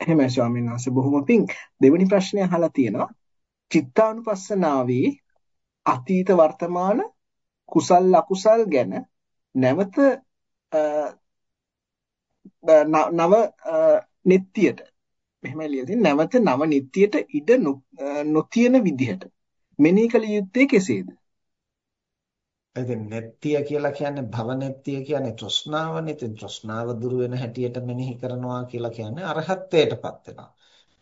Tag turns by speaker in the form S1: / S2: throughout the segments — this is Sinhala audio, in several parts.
S1: එහෙමයි ස්වාමීන් වහන්සේ බොහොම පිං. දෙවෙනි ප්‍රශ්නය අහලා තියෙනවා. චිත්තානුපස්සනාවේ අතීත වර්තමාන කුසල් අකුසල් ගැන නැවත නව නිට්ටියට මෙහෙමයි ලියලා තියෙන්නේ. නැවත නව නිට්ටියට ඉඩ නොතියන විදිහට. මෙනෙහි කළ යුත්තේ කෙසේද?
S2: ඉතින් නෙත්තිය කියලා කියන්නේ භව නෙත්තිය කියන්නේ තෘෂ්ණාවනේ. ඉතින් තෘෂ්ණාව දුරු වෙන හැටියට මෙනෙහි කරනවා කියලා කියන්නේ අරහත්ත්වයටපත් වෙනවා.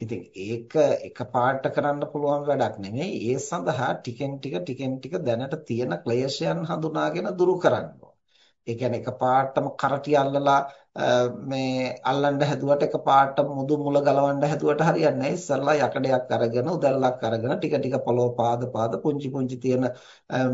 S2: ඉතින් ඒක එකපාරට කරන්න පුළුවන් වැඩක් නෙමෙයි. ඒ සඳහා ටිකෙන් ටික ටිකෙන් ටික දැනට තියෙන ක්ලේශයන් හඳුනාගෙන දුරු කරන්න ඕන. ඒ කියන්නේ එකපාරටම කරටි අල්ලලා මේ අල්ලන්න හැදුවට එක පාට මුදු මුල ගලවන්න හැදුවට හරියන්නේ නැහැ. ඉස්සල්ලා යකඩයක් අරගෙන උදැල්ලක් අරගෙන ටික ටික පොළොව පාද පාද පුංචි පුංචි තියෙන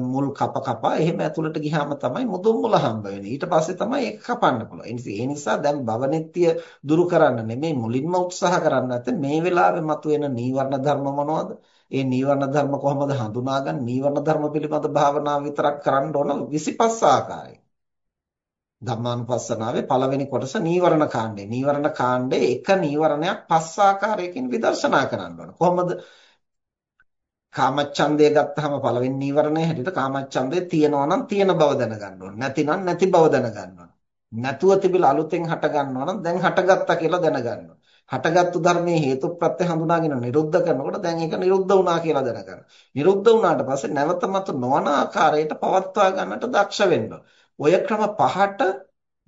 S2: මුල් කප කපා එහෙම ඇතුළට ගියාම තමයි මුදු මුල හම්බ වෙන්නේ. ඊට පස්සේ තමයි ඒක කපන්න පුළුවන්. ඒ නිසා දැන් භවනෙත්‍ය දුරු කරන්න නෙමෙයි මුලින්ම උත්සාහ කරන්න නැත්නම් මේ වෙලාවේ මතුවෙන නීවරණ ධර්ම මොනවද? ඒ නීවරණ ධර්ම කොහොමද හඳුනාගන්නේ? නීවරණ ධර්ම පිළිබඳ භාවනාව විතරක් කරන්න ඕන 25 ආකාරයි. ධම්මානුපස්සනාවේ පළවෙනි කොටස නීවරණ කාණ්ඩේ. නීවරණ කාණ්ඩේ එක නීවරණයක් පස් ආකාරයකින් විදර්ශනා කරන්න ඕන. කොහොමද? කාමච්ඡන්දය ගත්තාම පළවෙනි නීවරණය හැටියට කාමච්ඡන්දේ තියෙනවා නම් තියෙන බව දැනගන්න ඕන. නැතිනම් නැති බව දැනගන්න ඕන. නැතුව තිබිලා අලුතෙන් හට ගන්නවා නම් දැන් හටගත්තා කියලා දැනගන්න ඕන. හටගත්තු ධර්මයේ හේතුප්‍රත්‍ය හඳුනාගෙන නිරුද්ධ කරනකොට දැන් ඒක නිරුද්ධ වුණා කියලා දැනගන්න. නිරුද්ධ වුණාට පස්සේ නැවත මතු නොවන ආකාරයට පවත්වා ගන්නට දක්ෂ වෙන්න. ඔය ක්‍රම පහට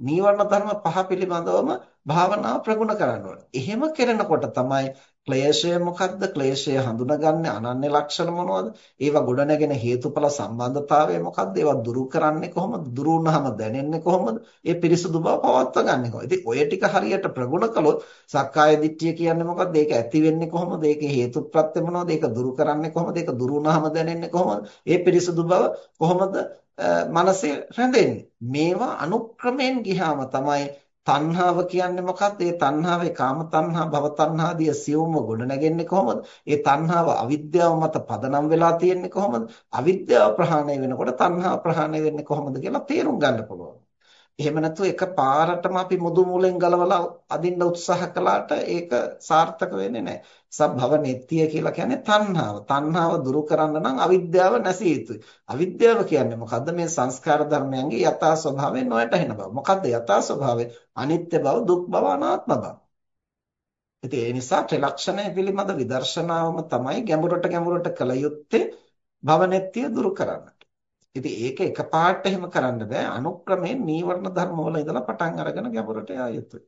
S2: නීවරණ ධර්ම පහ පිළිබඳවම භාවනාව ප්‍රගුණ කරන්න ඕනේ. එහෙම කරනකොට තමයි ක්ලේශය මොකක්ද? ක්ලේශය හඳුනගන්නේ අනන්‍ය ලක්ෂණ මොනවද? ඒවා ගොඩනගෙන හේතුඵල සම්බන්ධතාවය මොකක්ද? ඒවා දුරු කරන්නේ කොහොමද? දුරු වුණාම දැනෙන්නේ කොහොමද? ඒ පිරිසුදු බව පවත්වා ගන්න කොහොමද? ඉතින් ඔය ටික හරියට ප්‍රගුණ කළොත් සක්කාය දිට්ඨිය කියන්නේ මොකක්ද? ඒක ඇති වෙන්නේ කොහොමද? ඒකේ හේතුප්‍රත්‍ය මොනවද? ඒක දුරු කරන්නේ කොහොමද? ඒක දුරු වුණාම දැනෙන්නේ කොහොමද? ඒ පිරිසුදු බව කොහොමද මනසේ රැඳෙන්නේ. මේවා අනුක්‍රමයෙන් ගියාම තමයි තණ්හාව කියන්නේ මොකක්ද? ඒ තණ්හාවේ කාම තණ්හා, භව තණ්හා ආදී සියුම්ව ගොඩ නැගෙන්නේ කොහොමද? ඒ තණ්හාව අවිද්‍යාව මත පදනම් වෙලා තියෙන්නේ කොහොමද? අවිද්‍යාව ප්‍රහාණය වෙනකොට තණ්හාව ප්‍රහාණය වෙන්නේ කොහොමද කියලා තේරුම් ගන්න පුළුවන්. එහෙම නැතු එක පාරටම අපි මුදු මුලෙන් ගලවලා අදින්න උත්සාහ කළාට ඒක සාර්ථක වෙන්නේ නැහැ. සබ්භව නෙත්‍ය කියලා කියන්නේ තණ්හාව. තණ්හාව දුරු කරන්න නම් අවිද්‍යාව නැසිය යුතුයි. අවිද්‍යාව කියන්නේ මොකද්ද? මේ සංස්කාර ධර්මයන්ගේ යථා ස්වභාවය නොයටහෙන බව. මොකද්ද යථා ස්වභාවය? අනිත්‍ය බව, දුක් බව, අනාත්ම බව. ඉතින් ඒ නිසා ත්‍රිලක්ෂණය පිළිබඳ විදර්ශනාවම තමයි ගැඹුරට ගැඹුරට කළ යුත්තේ භවනෙත්‍ය දුරු කරන්න. ඉතින් ඒක එකපාරට එහෙම කරන්න බෑ. අනුක්‍රමයෙන් නීවරණ ධර්ම වල ඉඳලා පටන් අරගෙන ගැඹුරට යා යුතුයි.